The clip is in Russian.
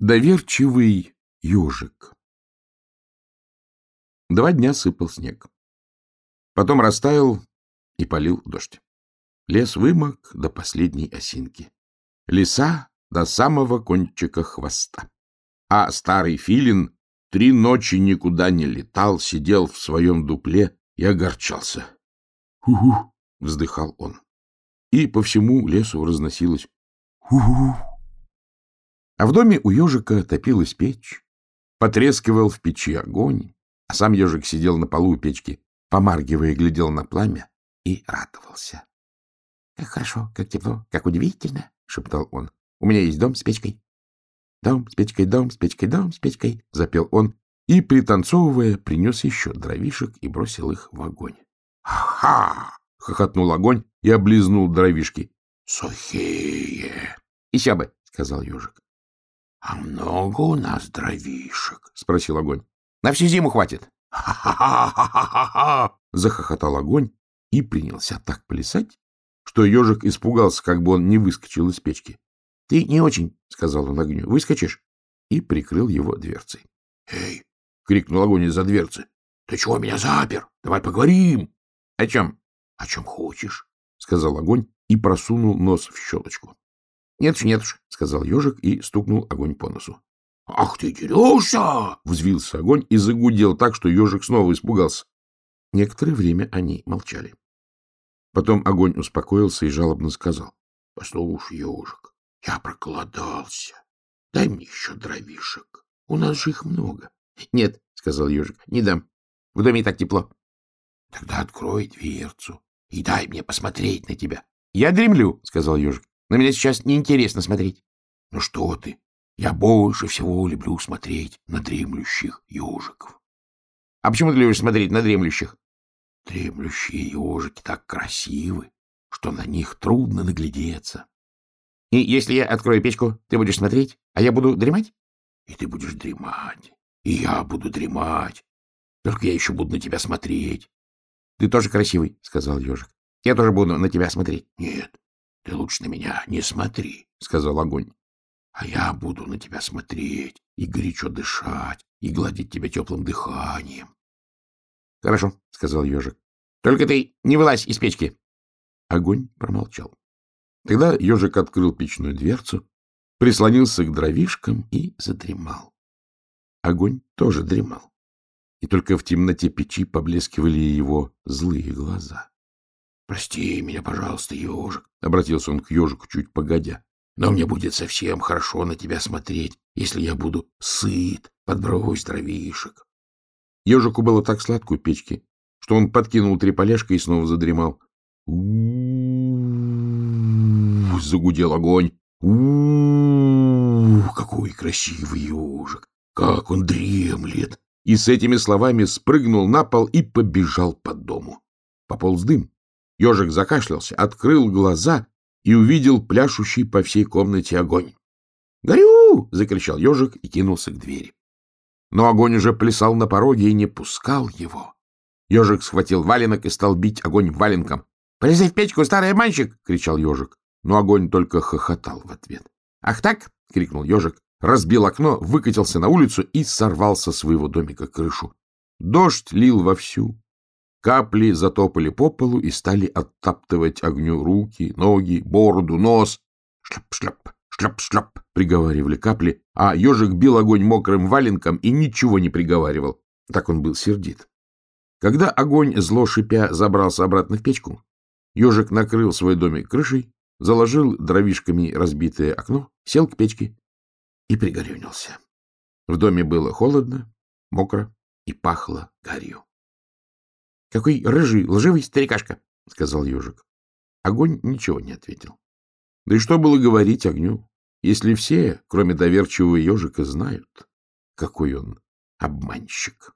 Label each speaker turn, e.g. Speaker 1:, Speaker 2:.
Speaker 1: Доверчивый ежик. Два дня сыпал снег. Потом растаял и полил дождь. Лес вымок до последней осинки. Леса до самого кончика хвоста. А старый филин три ночи никуда не летал, сидел в своем дупле и огорчался. «Ху-ху!» — вздыхал он. И по всему лесу разносилось «ху-ху!» А в доме у ежика топилась печь, потрескивал в печи огонь, а сам ежик сидел на полу у печки, помаргивая, глядел на пламя и радовался. — Как хорошо, как тепло, как удивительно, — шептал он. — У меня есть дом с печкой. — Дом с печкой, дом с печкой, дом с печкой, — запел он, и, пританцовывая, принес еще дровишек и бросил их в огонь. «Ха — хохотнул огонь и облизнул дровишки. — Сухие. — Еще бы, — сказал ежик. — А много у нас дровишек? — спросил огонь. — На всю зиму хватит. Захохотал огонь и принялся так плясать, что ежик испугался, как бы он не выскочил из печки. — Ты не очень, — сказал он огню, — выскочишь? И прикрыл его дверцей. — Эй! — крикнул огонь из-за дверцы. — Ты чего меня запер? Давай поговорим. — О чем? — О чем хочешь, — сказал огонь и просунул нос в щелочку. — Нет уж, нет уж, — сказал ежик и стукнул огонь по носу. — Ах ты дерешься! — взвился огонь и загудел так, что ежик снова испугался. Некоторое время они молчали. Потом огонь успокоился и жалобно сказал. — Послушай, ежик, я проголодался. Дай мне еще дровишек. У нас же их много. — Нет, — сказал ежик, — не дам. В доме так тепло. — Тогда открой дверцу и дай мне посмотреть на тебя. — Я дремлю, — сказал ежик. На меня сейчас неинтересно смотреть. — Ну что ты? Я больше всего люблю смотреть на дремлющих ежиков. — А почему ты любишь смотреть на дремлющих? — Дремлющие ежики так красивы, что на них трудно наглядеться. — И если я открою печку, ты будешь смотреть, а я буду дремать? — И ты будешь дремать, и я буду дремать. Только я еще буду на тебя смотреть. — Ты тоже красивый, — сказал ежик. — Я тоже буду на тебя смотреть. — Нет, ты лучше на меня не смотри, — сказал огонь. — А я буду на тебя смотреть и горячо дышать, и гладить тебя теплым дыханием. — Хорошо, — сказал ежик. — Только ты не вылазь из печки. Огонь промолчал. Тогда ежик открыл печную дверцу, прислонился к дровишкам и задремал. Огонь тоже дремал, и только в темноте печи поблескивали его злые глаза. — Прости меня, пожалуйста, ежик, — обратился он к ежику чуть погодя. — Но мне будет совсем хорошо на тебя смотреть, если я буду сыт, подбрось дровишек. Ежику было так сладко у печки, что он подкинул три полежка и снова задремал. у загудел огонь. у какой красивый ежик! Как он дремлет! И с этими словами спрыгнул на пол и побежал по дому. Пополз дым. Ежик закашлялся, открыл глаза и увидел пляшущий по всей комнате огонь. «Горю!» — закричал ежик и кинулся к двери. Но огонь уже плясал на пороге и не пускал его. Ежик схватил валенок и стал бить огонь валенком. — Полезай в печку, старый обманщик! — кричал ежик. Но огонь только хохотал в ответ. — Ах так! — крикнул ежик, разбил окно, выкатился на улицу и сорвал со своего домика крышу. Дождь лил вовсю. Капли затопали по полу и стали оттаптывать огню руки, ноги, бороду, нос. Шляп-шляп, шляп-шляп, приговаривали капли, а ежик бил огонь мокрым валенком и ничего не приговаривал. Так он был сердит. Когда огонь, зло шипя, забрался обратно в печку, ежик накрыл свой домик крышей, заложил дровишками разбитое окно, сел к печке и пригорюнился. В доме было холодно, мокро и пахло гарью. — Какой рыжий, лживый старикашка! — сказал ежик. Огонь ничего не ответил. Да и что было говорить огню, если все, кроме доверчивого ежика, знают, какой он обманщик?